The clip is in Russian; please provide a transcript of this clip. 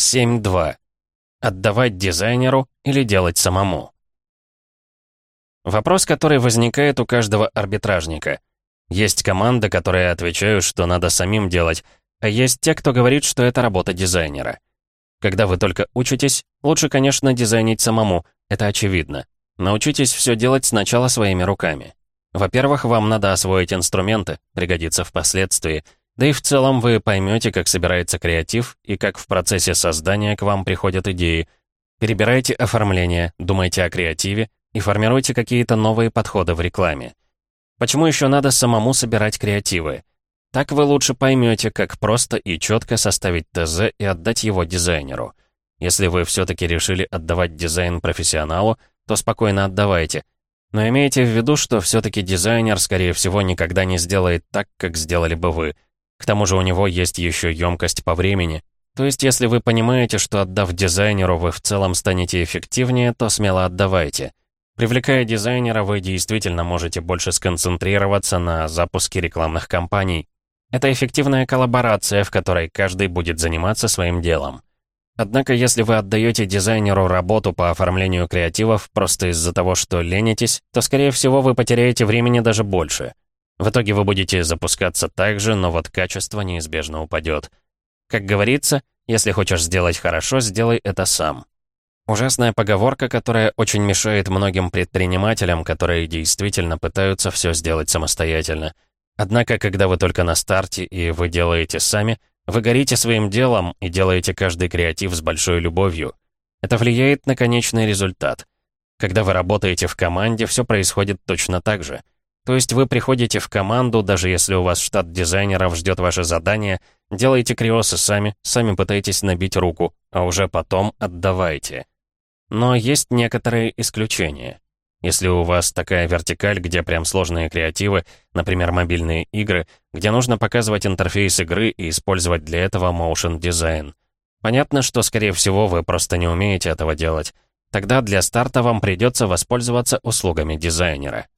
7.2. Отдавать дизайнеру или делать самому? Вопрос, который возникает у каждого арбитражника. Есть команда, которые отвечают, что надо самим делать, а есть те, кто говорит, что это работа дизайнера. Когда вы только учитесь, лучше, конечно, дизайнить самому, это очевидно. Научитесь все делать сначала своими руками. Во-первых, вам надо освоить инструменты, пригодится впоследствии – да и в целом вы поймете, как собирается креатив и как в процессе создания к вам приходят идеи. Перебирайте оформление, думайте о креативе и формируйте какие-то новые подходы в рекламе. Почему еще надо самому собирать креативы? Так вы лучше поймете, как просто и четко составить ТЗ и отдать его дизайнеру. Если вы все-таки решили отдавать дизайн профессионалу, то спокойно отдавайте. Но имейте в виду, что все-таки дизайнер, скорее всего, никогда не сделает так, как сделали бы вы – к тому же у него есть еще емкость по времени. То есть, если вы понимаете, что отдав дизайнеру, вы в целом станете эффективнее, то смело отдавайте. Привлекая дизайнера, вы действительно можете больше сконцентрироваться на запуске рекламных кампаний. Это эффективная коллаборация, в которой каждый будет заниматься своим делом. Однако, если вы отдаете дизайнеру работу по оформлению креативов просто из-за того, что ленитесь, то, скорее всего, вы потеряете времени даже больше. В итоге вы будете запускаться так же, но вот качество неизбежно упадет. Как говорится, если хочешь сделать хорошо, сделай это сам. Ужасная поговорка, которая очень мешает многим предпринимателям, которые действительно пытаются все сделать самостоятельно. Однако, когда вы только на старте и вы делаете сами, вы горите своим делом и делаете каждый креатив с большой любовью. Это влияет на конечный результат. Когда вы работаете в команде, все происходит точно так же — то есть вы приходите в команду, даже если у вас штат дизайнеров ждет ваше задание, делаете криосы сами, сами пытаетесь набить руку, а уже потом отдавайте. Но есть некоторые исключения. Если у вас такая вертикаль, где прям сложные креативы, например, мобильные игры, где нужно показывать интерфейс игры и использовать для этого motion дизайн. Понятно, что, скорее всего, вы просто не умеете этого делать. Тогда для старта вам придется воспользоваться услугами дизайнера.